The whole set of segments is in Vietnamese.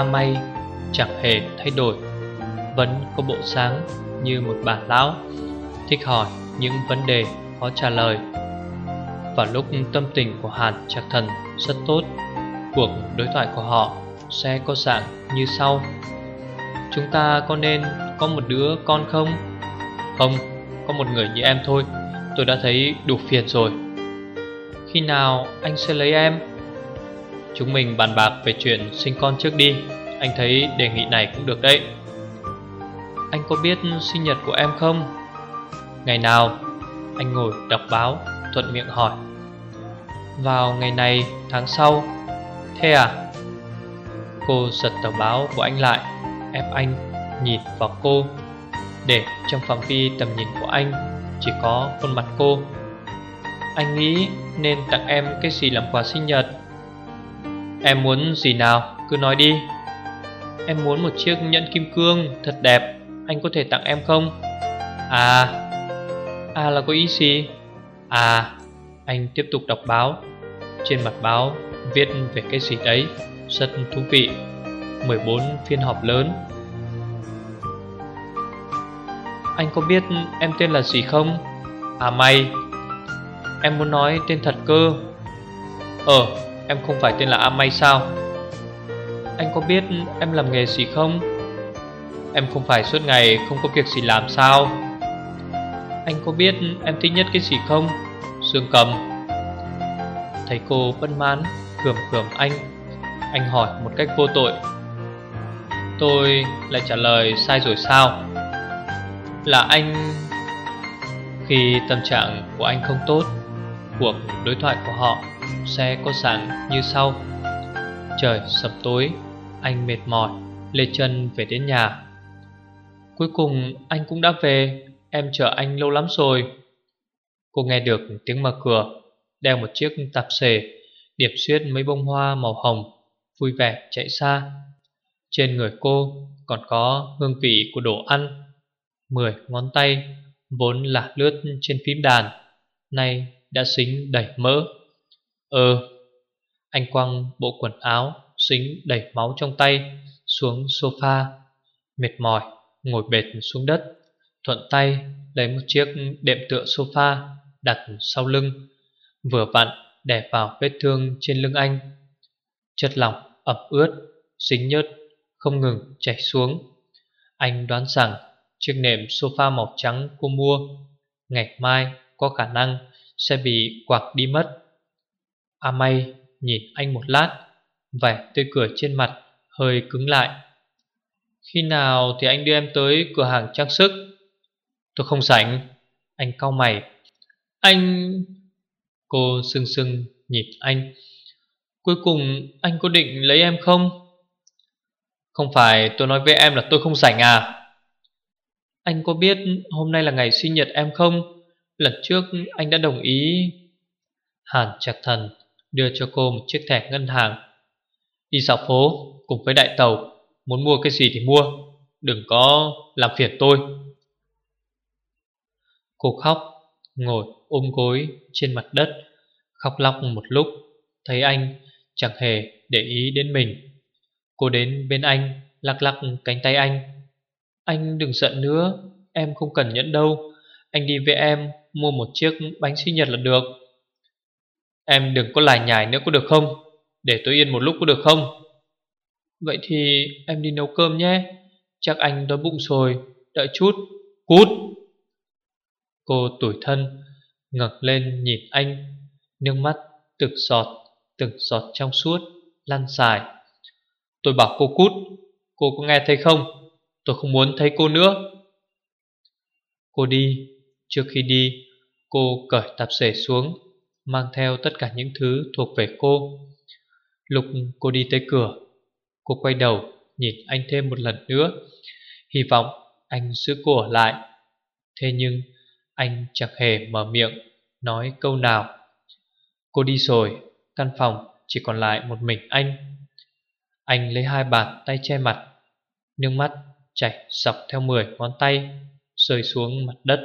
A May chẳng hề thay đổi Vẫn có bộ dáng như một bà lão. Thích hỏi những vấn đề khó trả lời. Vào lúc tâm tình của Hàn Trạc Thần rất tốt Cuộc đối thoại của họ sẽ có dạng như sau. Chúng ta có nên có một đứa con không? Không, có một người như em thôi. Tôi đã thấy đủ phiền rồi. Khi nào anh sẽ lấy em? Chúng mình bàn bạc về chuyện sinh con trước đi Anh thấy đề nghị này cũng được đấy Anh có biết sinh nhật của em không? Ngày nào? Anh ngồi đọc báo, Thuận miệng hỏi Vào ngày này, tháng sau Thế à? Cô giật tờ báo của anh lại, Ép anh nhìn vào cô Để trong phạm vi tầm nhìn của anh, Chỉ có khuôn mặt cô Anh nghĩ nên tặng em cái gì làm quà sinh nhật Em muốn gì nào? Cứ nói đi. Em muốn một chiếc nhẫn kim cương thật đẹp. Anh có thể tặng em không? À. À là có ý gì? À. Anh tiếp tục đọc báo. Trên mặt báo viết về cái gì đấy? Rất thú vị. 14 phiên họp lớn. Anh có biết em tên là gì không? À mày Em muốn nói tên thật cơ. Ờ. Em không phải tên là A May sao? Anh có biết em làm nghề gì không? Em không phải suốt ngày không có việc gì làm sao? Anh có biết em thích nhất cái gì không? Dương cầm. Thấy cô bất mãn Cườm cườm anh. Anh hỏi một cách vô tội. Tôi lại trả lời sai rồi sao? Là anh, Khi tâm trạng của anh không tốt, Cuộc đối thoại của họ xe có sẵn như sau. Trời sập tối, Anh mệt mỏi, Lê chân về đến nhà. Cuối cùng anh cũng đã về, Em chờ anh lâu lắm rồi. Cô nghe được tiếng mở cửa, Đeo một chiếc tạp xề, Điệp xuyết mấy bông hoa màu hồng, Vui vẻ chạy xa. Trên người cô còn có hương vị của đồ ăn, Mười ngón tay Vốn là lướt trên phím đàn, Nay đã xính đầy mỡ. Ờ Anh quăng bộ quần áo Dính đầy máu trong tay Xuống sofa, Mệt mỏi, ngồi bệt xuống đất, Thuận tay lấy một chiếc đệm tựa sofa Đặt sau lưng, Vừa vặn đè vào vết thương trên lưng anh. Chất lỏng ẩm ướt Dính nhớt, không ngừng chảy xuống. Anh đoán rằng Chiếc nệm sofa màu trắng cô mua Ngày mai có khả năng Sẽ bị quạc đi mất. A May, nhìn anh một lát, Vẻ tươi cười trên mặt Hơi cứng lại. Khi nào thì anh đưa em tới cửa hàng trang sức? Tôi không sảnh Anh cau mày. Anh... Cô sưng sưng nhìn anh. Cuối cùng anh có định lấy em không? Không phải tôi nói với em là tôi không sảnh à? Anh có biết hôm nay là ngày sinh nhật em không? Lần trước anh đã đồng ý. Hàn chặt thần đưa cho cô một chiếc thẻ ngân hàng. Đi dạo phố cùng với đại tàu, Muốn mua cái gì thì mua, Đừng có làm phiền tôi. Cô khóc, Ngồi ôm gối trên mặt đất, Khóc lóc một lúc, Thấy anh chẳng hề để ý đến mình. Cô đến bên anh, Lắc lắc cánh tay anh. Anh đừng giận nữa, Em không cần nhẫn đâu, Anh đi với em mua một chiếc bánh sinh nhật là được. Em đừng có lải nhải nữa có được không? Để tôi yên một lúc có được không? Vậy thì em đi nấu cơm nhé. Chắc anh đói bụng rồi. Đợi chút. Cút. Cô tủi thân, ngẩng lên nhìn anh. Nước mắt từng giọt Từng giọt trong suốt, Lăn dài. Tôi bảo cô cút. Cô có nghe thấy không? Tôi không muốn thấy cô nữa. Cô đi. Trước khi đi, Cô cởi tạp dề xuống. Mang theo tất cả những thứ thuộc về cô. Lúc cô đi tới cửa, Cô quay đầu nhìn anh thêm một lần nữa. Hy vọng anh giữ cô ở lại. Thế nhưng anh chẳng hề mở miệng Nói câu nào. Cô đi rồi, Căn phòng chỉ còn lại một mình anh. Anh lấy hai bàn tay che mặt, Nước mắt chảy dọc theo mười ngón tay, Rơi xuống mặt đất.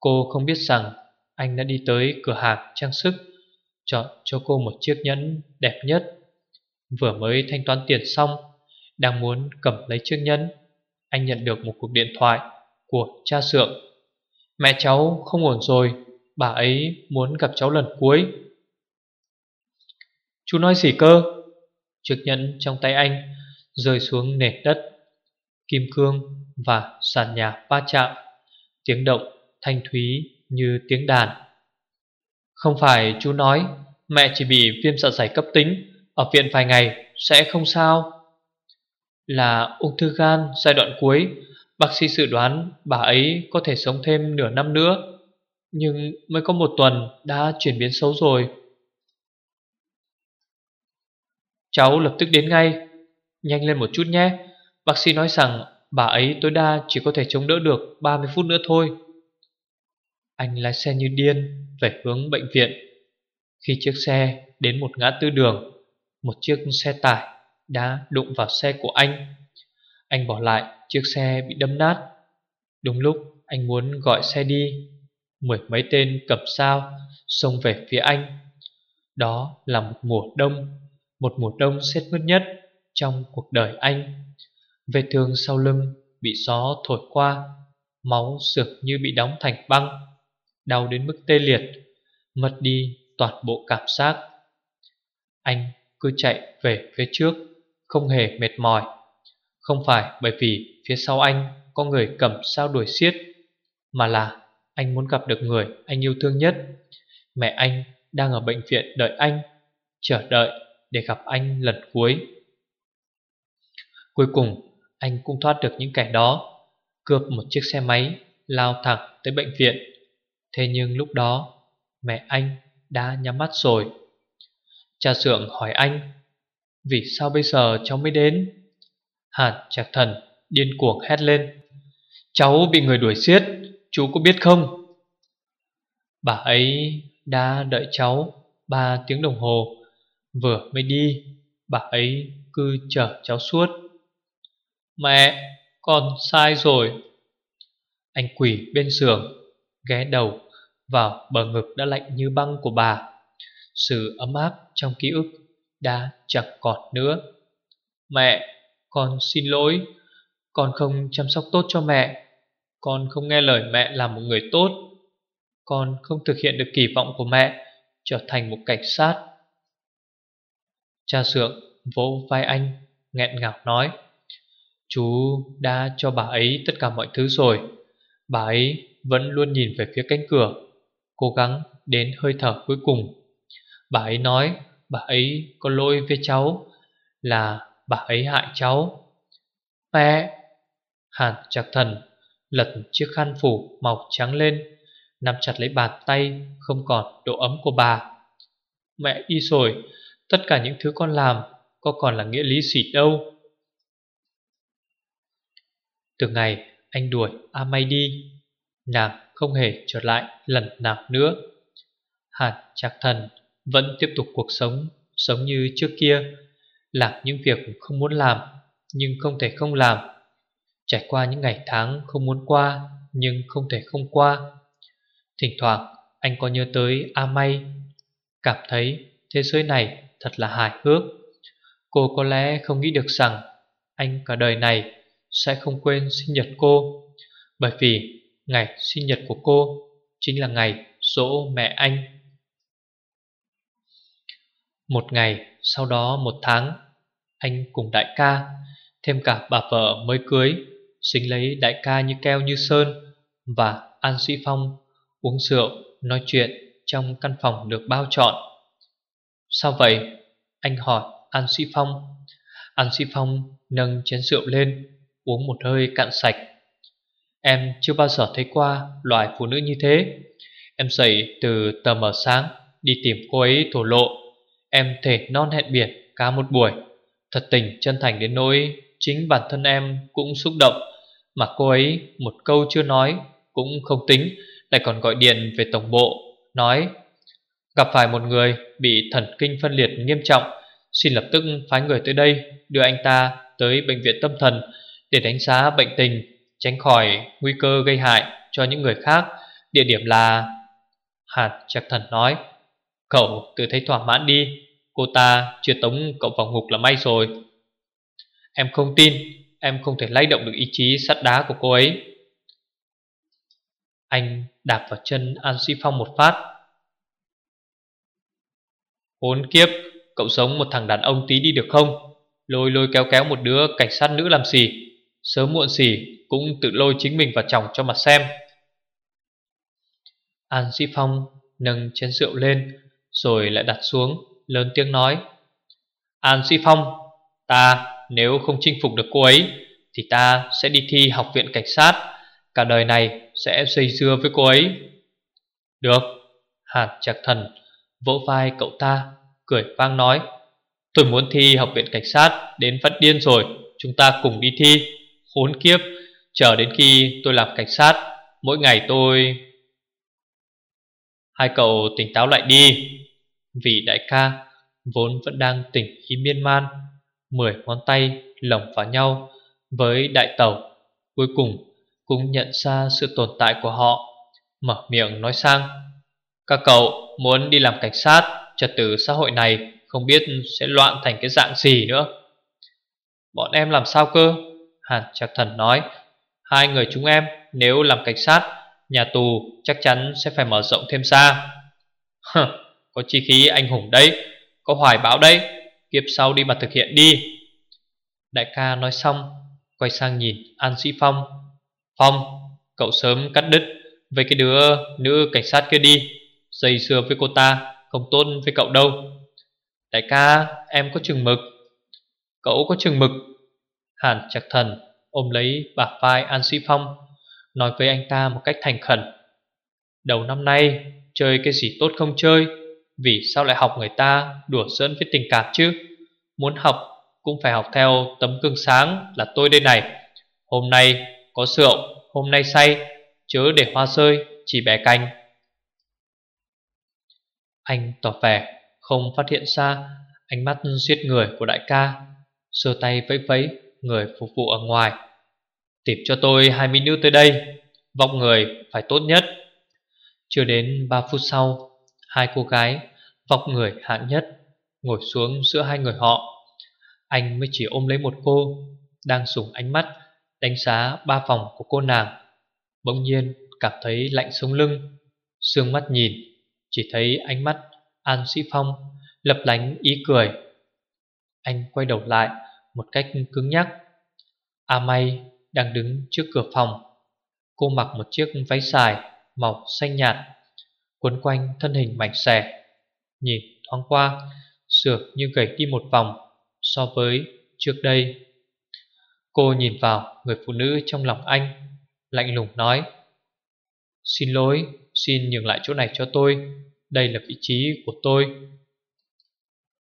Cô không biết rằng anh đã đi tới cửa hàng trang sức, Chọn cho cô một chiếc nhẫn đẹp nhất. Vừa mới thanh toán tiền xong, Đang muốn cầm lấy chiếc nhẫn, Anh nhận được một cuộc điện thoại Của cha sượng. Mẹ cháu không ổn rồi, Bà ấy muốn gặp cháu lần cuối. Chú nói gì cơ? Chiếc nhẫn trong tay anh Rơi xuống nền đất, Kim cương và sàn nhà va chạm, Tiếng động thanh thúy như tiếng đàn. Không phải chú nói, Mẹ chỉ bị viêm dạ dày cấp tính, Ở viện vài ngày sẽ không sao. Là ung thư gan giai đoạn cuối, Bác sĩ dự đoán bà ấy có thể sống thêm nửa năm nữa, Nhưng mới có một tuần đã chuyển biến xấu rồi. Cháu lập tức đến ngay. Nhanh lên một chút nhé. Bác sĩ nói rằng bà ấy tối đa chỉ có thể chống đỡ được 30 phút nữa thôi. Anh lái xe như điên về hướng bệnh viện. Khi chiếc xe đến một ngã tư đường, Một chiếc xe tải đã đụng vào xe của anh. Anh bỏ lại, chiếc xe bị đâm nát. Đúng lúc, anh muốn gọi xe đi. Mười mấy tên cầm sao xông về phía anh. Đó là một mùa đông, Một mùa đông xét mướt nhất trong cuộc đời anh. Vết thương sau lưng bị gió thổi qua, Máu sược như bị đóng thành băng. Đau đến mức tê liệt, Mất đi toàn bộ cảm giác. Anh cứ chạy về phía trước, Không hề mệt mỏi. Không phải bởi vì phía sau anh Có người cầm sao đuổi xiết, Mà là anh muốn gặp được người anh yêu thương nhất. Mẹ anh đang ở bệnh viện đợi anh, Chờ đợi để gặp anh lần cuối. Cuối cùng, anh cũng thoát được những kẻ đó, Cướp một chiếc xe máy, Lao thẳng tới bệnh viện. Thế nhưng lúc đó Mẹ anh đã nhắm mắt rồi. Cha sượng hỏi anh Vì sao bây giờ cháu mới đến? Hàn chạc thần Điên cuồng hét lên Cháu bị người đuổi xiết Chú có biết không? Bà ấy đã đợi cháu Ba tiếng đồng hồ Vừa mới đi Bà ấy cứ chờ cháu suốt. Mẹ, con sai rồi. Anh quỷ bên giường. Ghé đầu vào bờ ngực đã lạnh như băng của bà. Sự ấm áp trong ký ức đã chẳng còn nữa. Mẹ, con xin lỗi. Con không chăm sóc tốt cho mẹ. Con không nghe lời mẹ là một người tốt. Con không thực hiện được kỳ vọng của mẹ Trở thành một cảnh sát. Cha sượng vỗ vai anh nghẹn ngào nói Chú đã cho bà ấy tất cả mọi thứ rồi. Bà ấy vẫn luôn nhìn về phía cánh cửa, Cố gắng đến hơi thở cuối cùng. Bà ấy nói, bà ấy có lỗi với cháu, Là bà ấy hại cháu. Mẹ! Hàn chặt thần Lật chiếc khăn phủ màu trắng lên, Nắm chặt lấy bàn tay Không còn độ ấm của bà. Mẹ đi rồi, Tất cả những thứ con làm Có còn là nghĩa lý gì đâu? Từ ngày anh đuổi A May đi Nàng không hề trở lại lần nào nữa. Hàn Trạc Thần vẫn tiếp tục cuộc sống Sống như trước kia, Làm những việc không muốn làm, Nhưng không thể không làm. Trải qua những ngày tháng không muốn qua, Nhưng không thể không qua. Thỉnh thoảng, anh có nhớ tới A May, Cảm thấy thế giới này thật là hài hước. Cô có lẽ không nghĩ được rằng Anh cả đời này sẽ không quên sinh nhật cô, Bởi vì ngày sinh nhật của cô Chính là ngày dỗ mẹ anh. Một ngày sau đó một tháng Anh cùng đại ca Thêm cả bà vợ mới cưới Xính lấy đại ca như keo như sơn Và An Sĩ Phong Uống rượu, nói chuyện Trong căn phòng được bao trọn. Sao vậy? Anh hỏi An Sĩ Phong. An Sĩ Phong nâng chén rượu lên Uống một hơi cạn sạch. Em chưa bao giờ thấy qua loại phụ nữ như thế. Em dậy từ tờ mờ sáng, Đi tìm cô ấy thổ lộ. Em thể non hẹn biển cả một buổi. Thật tình chân thành đến nỗi Chính bản thân em cũng xúc động. Mà cô ấy một câu chưa nói, Cũng không tính, Lại còn gọi điện về tổng bộ, Nói, Gặp phải một người bị thần kinh phân liệt nghiêm trọng. Xin lập tức phái người tới đây, Đưa anh ta tới bệnh viện tâm thần Để đánh giá bệnh tình Tránh khỏi nguy cơ gây hại cho những người khác. Địa điểm là Hạt chắc thần nói, Cậu tự thấy thỏa mãn đi. Cô ta chưa tống cậu vào ngục là may rồi. Em không tin. Em không thể lay động được ý chí sắt đá của cô ấy. Anh đạp vào chân An Sĩ Phong một phát. Hốn kiếp, Cậu sống một thằng đàn ông tí đi được không? Lôi lôi kéo kéo một đứa cảnh sát nữ làm gì Sớm muộn gì cũng tự lôi chính mình vào chồng cho mà xem. An Sĩ Phong nâng chén rượu lên, Rồi lại đặt xuống, Lớn tiếng nói, An Sĩ Phong, Ta nếu không chinh phục được cô ấy, Thì ta sẽ đi thi học viện cảnh sát, Cả đời này sẽ dây dưa với cô ấy. Được. Hàn chạc Thần vỗ vai cậu ta, Cười vang nói, Tôi muốn thi học viện cảnh sát Đến phát điên rồi, Chúng ta cùng đi thi. Khốn kiếp Chờ đến khi tôi làm cảnh sát, Mỗi ngày tôi Hai cậu tỉnh táo lại đi. Vì đại ca Vốn vẫn đang tỉnh khi miên man, Mười ngón tay lồng vào nhau Với đại tàu Cuối cùng cũng nhận ra sự tồn tại của họ. Mở miệng nói sang, Các cậu muốn đi làm cảnh sát, Trật tự xã hội này Không biết sẽ loạn thành cái dạng gì nữa. Bọn em làm sao cơ? Hàn Trạc Thần nói. Hai người chúng em, nếu làm cảnh sát, Nhà tù chắc chắn sẽ phải mở rộng thêm xa. Có chi khí anh hùng đấy, Có hoài bão đấy, Kiếp sau đi mà thực hiện đi. Đại ca nói xong, Quay sang nhìn An Sĩ Phong. Phong, Cậu sớm cắt đứt Với cái đứa nữ cảnh sát kia đi. Dây dưa với cô ta Không tốt với cậu đâu. Đại ca, em có chừng mực. Cậu có chừng mực. Hàn chặt thần ôm lấy bả vai An Sĩ Phong, Nói với anh ta một cách thành khẩn. Đầu năm nay, Chơi cái gì tốt không chơi? Vì sao lại học người ta Đùa giỡn với tình cảm chứ? Muốn học cũng phải học theo tấm gương sáng Là tôi đây này. Hôm nay có rượu, Hôm nay say, Chớ để hoa rơi, chỉ bẻ cành. Anh tỏ vẻ không phát hiện ra Ánh mắt giết người của đại ca Sơ tay vẫy vẫy. Người phục vụ ở ngoài. Tìm cho tôi hai mỹ nữ tới đây, Vọng người phải tốt nhất. Chưa đến 3 phút sau, Hai cô gái Vọng người hạng nhất, Ngồi xuống giữa hai người họ. Anh mới chỉ ôm lấy một cô, Đang dùng ánh mắt Đánh giá ba phòng của cô nàng. Bỗng nhiên cảm thấy lạnh sống lưng, Sương mắt nhìn, Chỉ thấy ánh mắt An Sĩ Phong Lập lánh ý cười. Anh quay đầu lại một cách cứng nhắc. A May đang đứng trước cửa phòng. Cô mặc một chiếc váy dài Màu xanh nhạt, Quấn quanh thân hình mảnh xẻ. Nhìn thoáng qua, Sược như gầy đi một vòng So với trước đây. Cô nhìn vào người phụ nữ trong lòng anh, Lạnh lùng nói, Xin lỗi, Xin nhường lại chỗ này cho tôi. Đây là vị trí của tôi.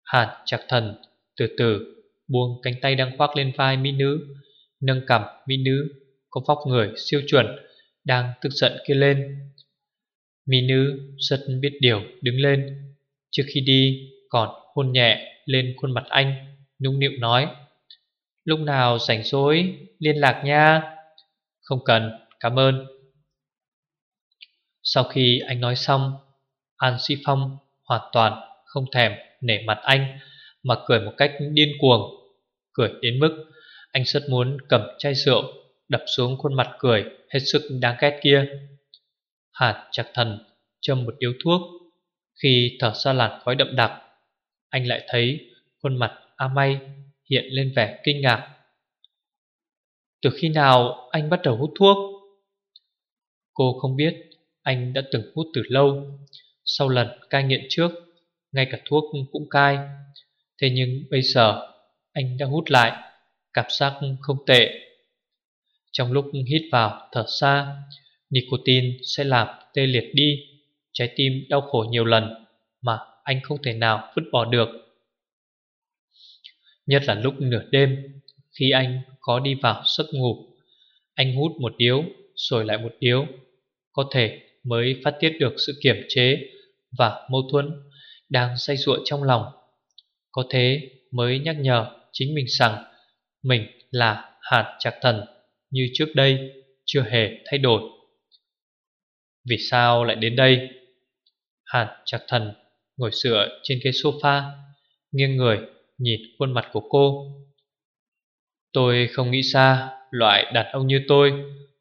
Hàn chặt thần Từ từ buông cánh tay đang khoác lên vai mỹ nữ Nâng cầm mỹ nữ Có vóc người siêu chuẩn Đang tức giận kia lên. Mỹ nữ rất biết điều đứng lên. Trước khi đi còn hôn nhẹ lên khuôn mặt anh Nũng nịu nói Lúc nào rảnh rỗi liên lạc nha. Không cần, cảm ơn. Sau khi anh nói xong An Sĩ Phong hoàn toàn không thèm nể mặt anh. Mà cười một cách điên cuồng, Cười đến mức anh rất muốn cầm chai rượu, Đập xuống khuôn mặt cười Hết sức đáng ghét kia. Hạt chặt thần châm một điếu thuốc. Khi thở ra làn khói đậm đặc, Anh lại thấy khuôn mặt A May hiện lên vẻ kinh ngạc. Từ khi nào anh bắt đầu hút thuốc? Cô không biết, anh đã từng hút từ lâu. Sau lần cai nghiện trước, Ngay cả thuốc cũng cai. Thế nhưng bây giờ, anh đã hút lại, Cảm giác không tệ. Trong lúc hít vào, thở xa Nicotine sẽ làm tê liệt đi. Trái tim đau khổ nhiều lần Mà anh không thể nào vứt bỏ được. Nhất là lúc nửa đêm, Khi anh có đi vào giấc ngủ, Anh hút một điếu, Rồi lại một điếu, Có thể mới phát tiết được sự kiểm chế Và mâu thuẫn Đang say ruộng trong lòng. Có thế mới nhắc nhở chính mình rằng Mình là hạt trạc thần, Như trước đây chưa hề thay đổi. Vì sao lại đến đây? Hạt trạc thần ngồi sửa trên cái sofa, Nghiêng người nhìn khuôn mặt của cô. Tôi không nghĩ xa Loại đàn ông như tôi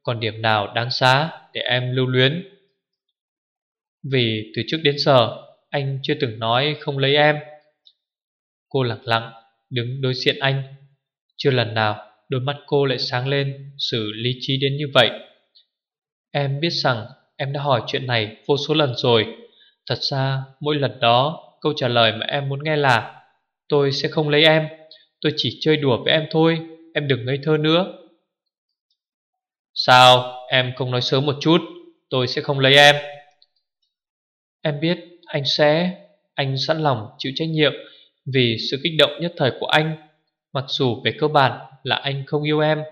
Còn điểm nào đáng giá để em lưu luyến. Vì từ trước đến giờ, Anh chưa từng nói không lấy em. Cô lặng lặng Đứng đối diện anh. Chưa lần nào đôi mắt cô lại sáng lên Sự lý trí đến như vậy. Em biết rằng Em đã hỏi chuyện này vô số lần rồi. Thật ra mỗi lần đó, Câu trả lời mà em muốn nghe là, Tôi sẽ không lấy em, Tôi chỉ chơi đùa với em thôi, Em đừng ngây thơ nữa. Sao? Em không nói sớm một chút, Tôi sẽ không lấy em. Em biết anh sẽ, Anh sẵn lòng chịu trách nhiệm vì sự kích động nhất thời của anh. Mặc dù về cơ bản là anh không yêu em,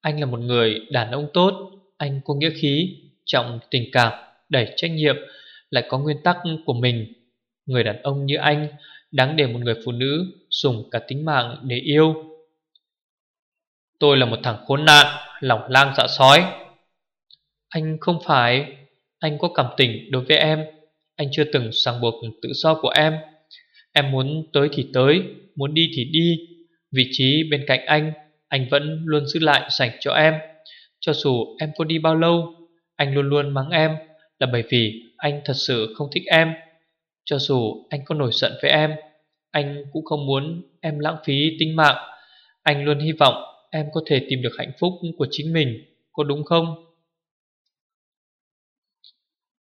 Anh là một người đàn ông tốt, Anh có nghĩa khí, Trọng tình cảm, đầy trách nhiệm, Lại có nguyên tắc của mình. Người đàn ông như anh Đáng để một người phụ nữ Dùng cả tính mạng để yêu. Tôi là một thằng khốn nạn, Lòng lang dạ sói. Anh không phải, Anh có cảm tình đối với em. Anh chưa từng ràng buộc tự do của em. Em muốn tới thì tới, Muốn đi thì đi. Vị trí bên cạnh anh Anh vẫn luôn giữ lại dành cho em. Cho dù em có đi bao lâu, Anh luôn luôn mắng em Là bởi vì anh thật sự không thích em. Cho dù anh có nổi giận với em, Anh cũng không muốn em lãng phí tính mạng. Anh luôn hy vọng em có thể tìm được hạnh phúc của chính mình, Có đúng không?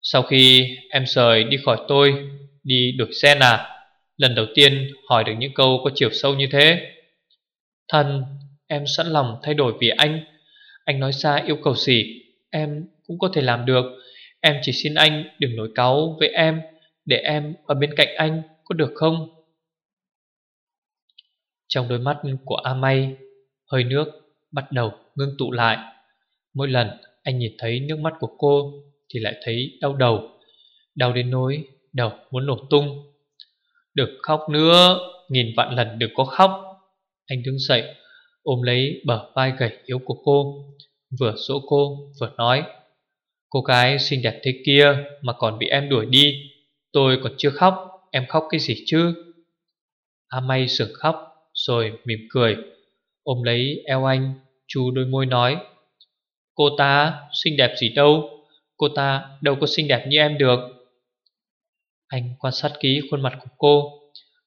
Sau khi em rời đi khỏi tôi, Đi đổi xe à Lần đầu tiên hỏi được những câu có chiều sâu như thế. Thần Em sẵn lòng thay đổi vì anh. Anh nói ra yêu cầu gì, Em cũng có thể làm được. Em chỉ xin anh đừng nổi cáu với em, để em ở bên cạnh anh, có được không? Trong đôi mắt của A May, Hơi nước bắt đầu ngưng tụ lại. Mỗi lần anh nhìn thấy nước mắt của cô Thì lại thấy đau đầu. Đau đến nỗi đầu muốn nổ tung. Đừng khóc nữa, Nghìn vạn lần đừng có khóc. Anh đứng dậy, Ôm lấy bờ vai gầy yếu của cô, Vừa dỗ cô, vừa nói, Cô gái xinh đẹp thế kia Mà còn bị em đuổi đi, Tôi còn chưa khóc, Em khóc cái gì chứ? A May sừng khóc, Rồi mỉm cười, Ôm lấy eo anh, Chu đôi môi nói, Cô ta xinh đẹp gì đâu, Cô ta đâu có xinh đẹp như em được. Anh quan sát kỹ khuôn mặt của cô,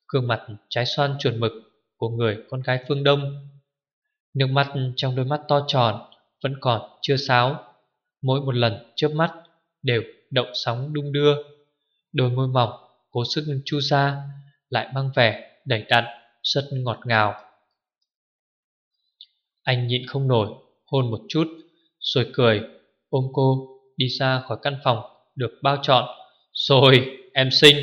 Gương mặt trái xoan chuẩn mực Của người con gái phương Đông. Nước mắt trong đôi mắt to tròn Vẫn còn chưa sáo Mỗi một lần chớp mắt Đều động sóng đung đưa. Đôi môi mỏng cố sức chu ra Lại mang vẻ đẩy đặn, Rất ngọt ngào. Anh nhịn không nổi, Hôn một chút, Rồi cười, ôm cô đi ra khỏi căn phòng Được bao trọn. Rồi, em xinh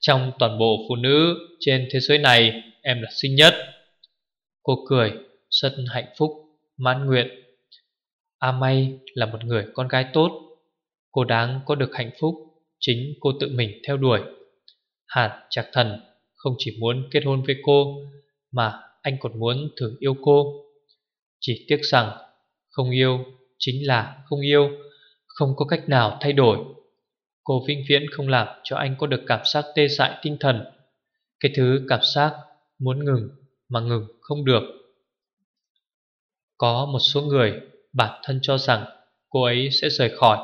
Trong toàn bộ phụ nữ trên thế giới này, Em là xinh nhất. Cô cười, rất hạnh phúc, Mãn nguyện. A May là một người con gái tốt. Cô đáng có được hạnh phúc, Chính cô tự mình theo đuổi. Hàn Trạc Thần không chỉ muốn kết hôn với cô, Mà anh còn muốn thử yêu cô. Chỉ tiếc rằng Không yêu chính là không yêu, Không có cách nào thay đổi. Cô vĩnh viễn không làm cho anh có được cảm giác tê dại tinh thần Cái thứ cảm giác muốn ngừng mà ngừng không được Có một số người bản thân cho rằng cô ấy sẽ rời khỏi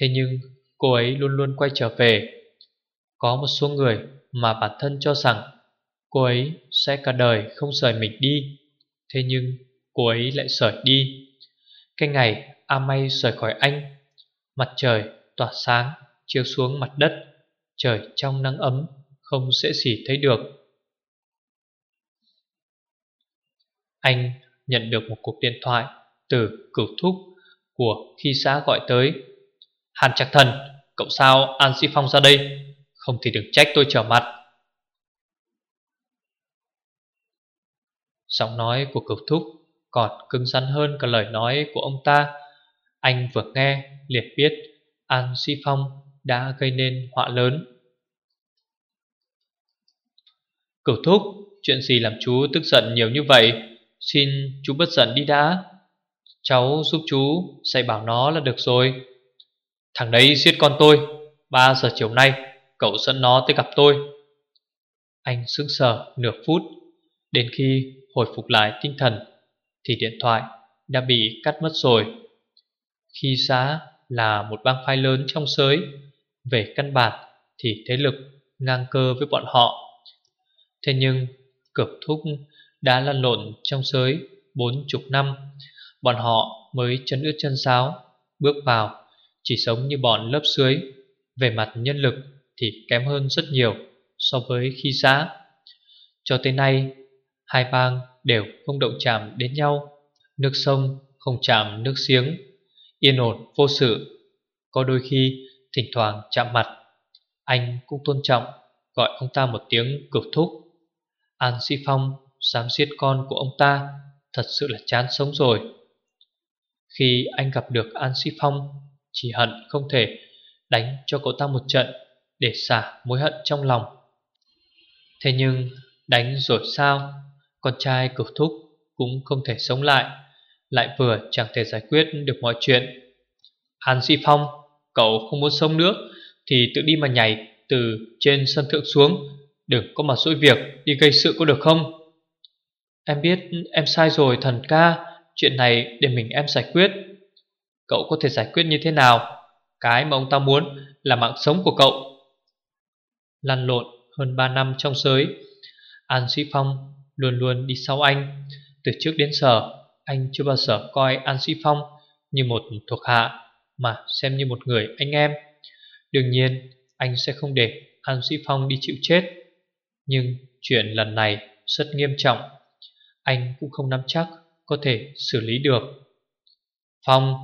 Thế nhưng cô ấy luôn luôn quay trở về. Có một số người mà bản thân cho rằng cô ấy sẽ cả đời không rời mình đi. Thế nhưng cô ấy lại rời đi. Cái ngày A May rời khỏi anh, mặt trời tỏa sáng chiếu xuống mặt đất, trời trong nắng ấm, không dễ gì thấy được. Anh nhận được một cuộc điện thoại từ cửu thúc của khi xã gọi tới. Hàn Trạc Thần Cậu sao An Sĩ Phong ra đây? Không thì đừng trách tôi trở mặt. Giọng nói của cửu thúc còn cứng rắn hơn cả lời nói của ông ta. Anh vừa nghe liệt biết An Si Phong đã gây nên họa lớn. Cửu thúc, Chuyện gì làm chú tức giận nhiều như vậy? Xin chú bất giận đi đã. Cháu giúp chú, Dạy bảo nó là được rồi. Thằng đấy giết con tôi 3 giờ chiều nay, Cậu dẫn nó tới gặp tôi. Anh sững sờ nửa phút, Đến khi hồi phục lại tinh thần, Thì điện thoại đã bị cắt mất rồi. Khi giá là một bang phái lớn trong giới về căn bản thì thế lực ngang cơ với bọn họ. Thế nhưng cực thúc đã lăn lộn trong giới bốn chục năm, Bọn họ mới chân ướt chân sáo, Bước vào, chỉ sống như bọn lớp dưới. Về mặt nhân lực thì kém hơn rất nhiều so với khi giá Cho tới nay, Hai bang đều không động chạm đến nhau, Nước sông không chạm nước giếng, Yên ổn vô sự. Có đôi khi thỉnh thoảng chạm mặt. Anh cũng tôn trọng, Gọi ông ta một tiếng cực thúc. An Sĩ Phong dám giết con của ông ta, Thật sự là chán sống rồi. Khi anh gặp được An Sĩ Phong, Chỉ hận không thể đánh cho cậu ta một trận Để xả mối hận trong lòng. Thế nhưng đánh rồi sao? Con trai cực thúc cũng không thể sống lại Lại vừa chẳng thể giải quyết được mọi chuyện. An Sĩ Phong Cậu không muốn sống nữa Thì tự đi mà nhảy từ trên sân thượng xuống. Đừng có mà dỗi việc, Đi gây sự có được không? Em biết, em sai rồi, thần ca. Chuyện này để mình em giải quyết. Cậu có thể giải quyết như thế nào? Cái mà ông ta muốn Là mạng sống của cậu. Lăn lộn hơn 3 năm trong giới, An Sĩ Phong luôn luôn đi sau anh. Từ trước đến giờ, Anh chưa bao giờ coi An Sĩ Phong Như một thuộc hạ. Mà xem như một người anh em. Đương nhiên, anh sẽ không để An Sĩ Phong đi chịu chết, Nhưng chuyện lần này rất nghiêm trọng. Anh cũng không nắm chắc có thể xử lý được. Phong,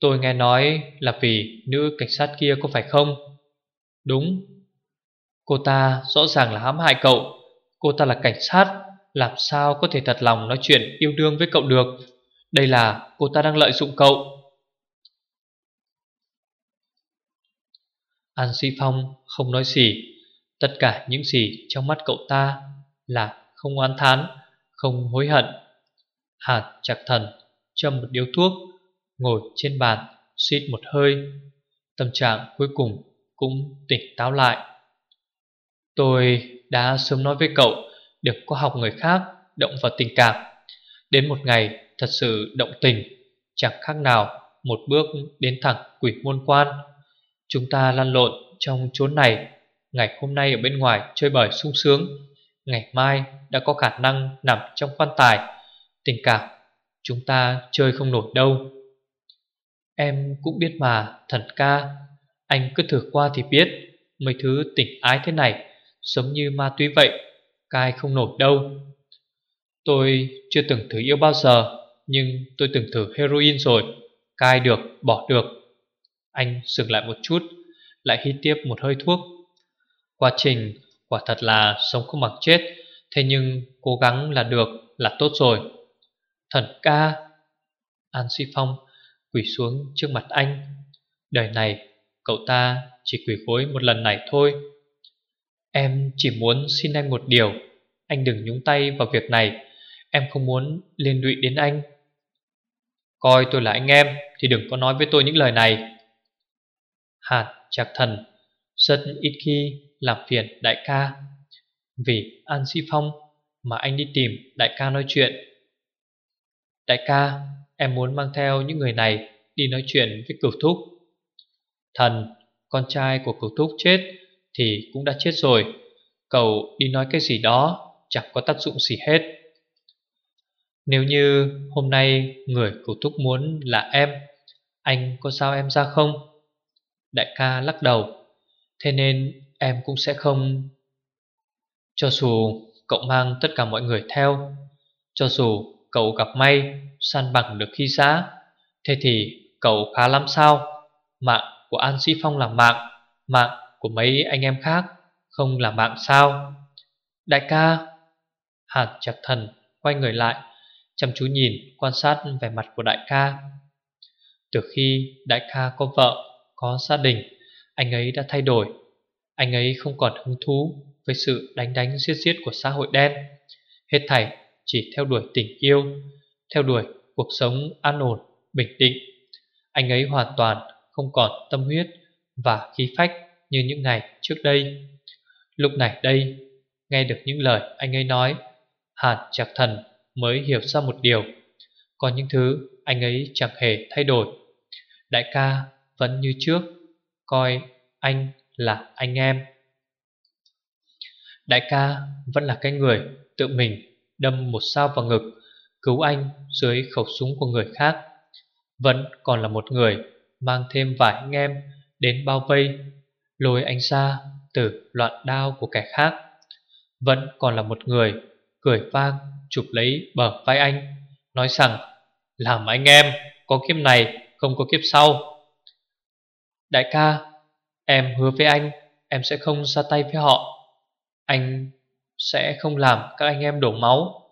Tôi nghe nói là vì nữ cảnh sát kia có phải không? Đúng. Cô ta rõ ràng là hãm hại cậu. Cô ta là cảnh sát, Làm sao có thể thật lòng nói chuyện yêu đương với cậu được? Đây là cô ta đang lợi dụng cậu. An Duy Phong không nói gì. Tất cả những gì trong mắt cậu ta Là không oán thán, Không hối hận. Hạt chặt thần Châm một điếu thuốc, Ngồi trên bàn, Xít một hơi. Tâm trạng cuối cùng cũng tỉnh táo lại. Tôi đã sớm nói với cậu, Đừng có học người khác Động vào tình cảm. Đến một ngày thật sự động tình, Chẳng khác nào một bước đến thẳng quỷ môn quan. Chúng ta lăn lộn trong chốn này. Ngày hôm nay ở bên ngoài chơi bời sung sướng. Ngày mai đã có khả năng nằm trong quan tài. Tình cảm chúng ta chơi không nổi đâu. Em cũng biết mà thần ca. Anh cứ thử qua thì biết Mấy thứ tỉnh ái thế này Giống như ma túy vậy Cai không nổi đâu. Tôi chưa từng thử yêu bao giờ Nhưng tôi từng thử heroin rồi Cai được, bỏ được. Anh dừng lại một chút, Lại hít tiếp một hơi thuốc. Quá trình, quả thật là sống không bằng chết, Thế nhưng cố gắng là được, Là tốt rồi. Thần ca, An Suy Phong quỳ xuống trước mặt anh. Đời này, cậu ta chỉ quỳ gối một lần này thôi. Em chỉ muốn xin anh một điều, Anh đừng nhúng tay vào việc này, Em không muốn liên lụy đến anh. Coi tôi là anh em, Thì đừng có nói với tôi những lời này. Hạt trạc thần, Rất ít khi làm phiền đại ca. Vì An sĩ Phong Mà anh đi tìm đại ca nói chuyện. Đại ca, Em muốn mang theo những người này Đi nói chuyện với cửu thúc. Thần, Con trai của cửu thúc chết Thì cũng đã chết rồi. Cậu đi nói cái gì đó Chẳng có tác dụng gì hết. Nếu như hôm nay Người cửu thúc muốn là em, Anh có sao em ra không? Đại ca lắc đầu. Thế nên em cũng sẽ không Cho dù cậu mang tất cả mọi người theo, Cho dù cậu gặp may Săn bằng được khi giá, Thế thì cậu khá lắm sao? Mạng của An Sĩ Phong là mạng Mạng của mấy anh em khác Không là mạng sao? Đại ca, Hàn chặt thần quay người lại, Chăm chú nhìn quan sát vẻ mặt của đại ca. Từ khi đại ca có vợ có gia đình Anh ấy đã thay đổi. Anh ấy không còn hứng thú Với sự đánh đánh giết giết của xã hội đen. Hết thảy chỉ theo đuổi tình yêu Theo đuổi cuộc sống an ổn, bình định. Anh ấy hoàn toàn không còn tâm huyết Và khí phách như những ngày trước đây. Lúc này đây Nghe được những lời anh ấy nói Hàn Trạc Thần mới hiểu ra một điều. Còn những thứ anh ấy chẳng hề thay đổi. Đại ca vẫn như trước, Coi anh là anh em. Đại ca vẫn là cái người tự mình đâm một sao vào ngực, Cứu anh dưới khẩu súng của người khác. Vẫn còn là một người mang thêm vài anh em đến bao vây, Lôi anh ra từ loạn đao của kẻ khác. Vẫn còn là một người cười vang, chụp lấy bờ vai anh, Nói rằng, làm anh em, có kiếp này, không có kiếp sau. Đại ca, Em hứa với anh, Em sẽ không ra tay với họ. Anh sẽ không làm các anh em đổ máu.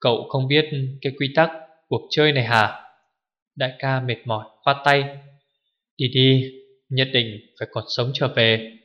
Cậu không biết cái quy tắc cuộc chơi này hả? Đại ca mệt mỏi, khoát tay. Đi đi, Nhất định phải còn sống trở về.